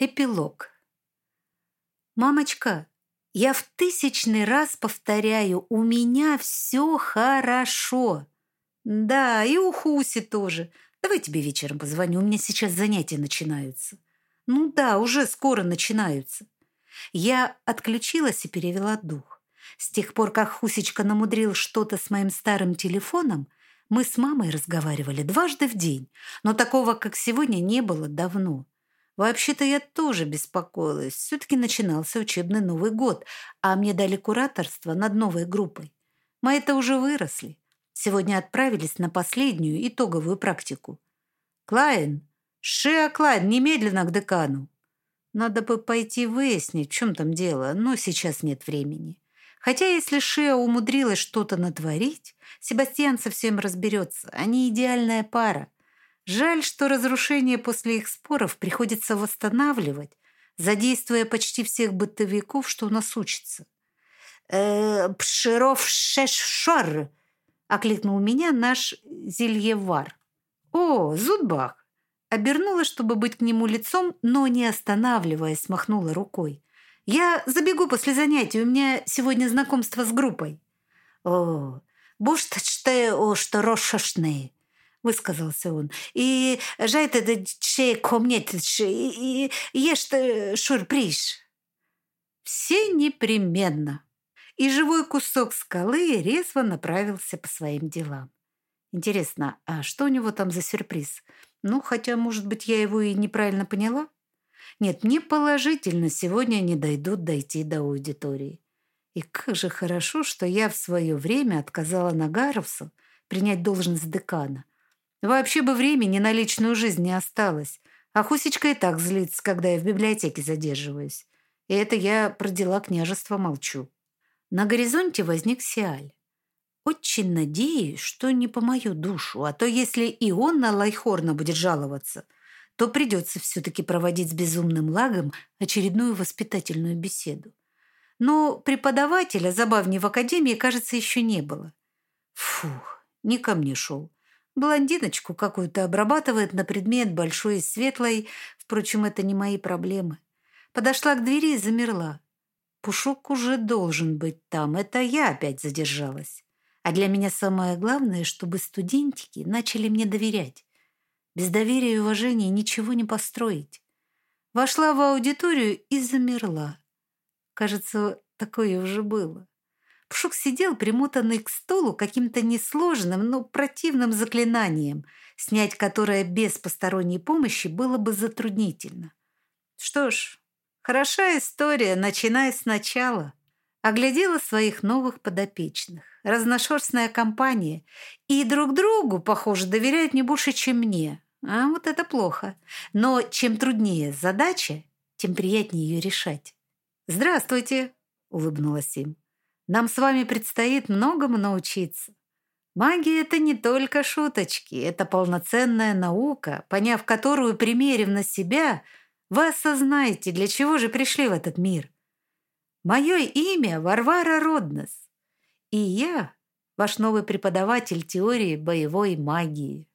Эпилог. «Мамочка, я в тысячный раз повторяю, у меня все хорошо. Да, и у Хуси тоже. Давай тебе вечером позвоню, у меня сейчас занятия начинаются. Ну да, уже скоро начинаются». Я отключилась и перевела дух. С тех пор, как Хусечка намудрил что-то с моим старым телефоном, мы с мамой разговаривали дважды в день, но такого, как сегодня, не было давно. Вообще-то я тоже беспокоилась. Все-таки начинался учебный Новый год, а мне дали кураторство над новой группой. Мои-то уже выросли. Сегодня отправились на последнюю итоговую практику. «Клайн! Шиа Клайн, немедленно к декану!» Надо бы пойти выяснить, в чем там дело, но сейчас нет времени. Хотя если Шиа умудрилась что-то натворить, Себастьян со всем разберется. Они идеальная пара. Жаль, что разрушение после их споров приходится восстанавливать, задействуя почти всех бытовиков, что у нас учится. «Э, «Пширов шешшор!» — окликнул меня наш зельевар. «О, Зудбах!» Обернула, чтобы быть к нему лицом, но, не останавливаясь, махнула рукой. «Я забегу после занятий, у меня сегодня знакомство с группой». «О, буштачте о что рошашные!» Высказался он. «И жайте да че комнетиш, и ешьте шурприш». «Все непременно». И живой кусок скалы резво направился по своим делам. Интересно, а что у него там за сюрприз? Ну, хотя, может быть, я его и неправильно поняла? Нет, мне положительно сегодня не дойдут дойти до аудитории. И как же хорошо, что я в свое время отказала Нагаровсу принять должность декана. Вообще бы времени на личную жизнь не осталось. А Хусечка и так злится, когда я в библиотеке задерживаюсь. И это я про дела княжества молчу. На горизонте возник Сиаль. Очень надеюсь, что не по мою душу, а то если и он на Лайхорна будет жаловаться, то придется все-таки проводить с безумным лагом очередную воспитательную беседу. Но преподавателя забавнее в академии, кажется, еще не было. Фух, не ко мне шел. Блондиночку какую-то обрабатывает на предмет большой и светлой. Впрочем, это не мои проблемы. Подошла к двери и замерла. Пушок уже должен быть там. Это я опять задержалась. А для меня самое главное, чтобы студентики начали мне доверять. Без доверия и уважения ничего не построить. Вошла в аудиторию и замерла. Кажется, такое уже было. Пшук сидел примотанный к столу каким-то несложным, но противным заклинанием, снять которое без посторонней помощи было бы затруднительно. Что ж, хороша история, начиная сначала. Оглядела своих новых подопечных. Разношерстная компания. И друг другу, похоже, доверяют не больше, чем мне. А вот это плохо. Но чем труднее задача, тем приятнее ее решать. «Здравствуйте!» — улыбнулась им. Нам с вами предстоит многому научиться. Магия — это не только шуточки, это полноценная наука, поняв которую, примерив на себя, вы осознаете, для чего же пришли в этот мир. Мое имя Варвара Роднес, и я ваш новый преподаватель теории боевой магии.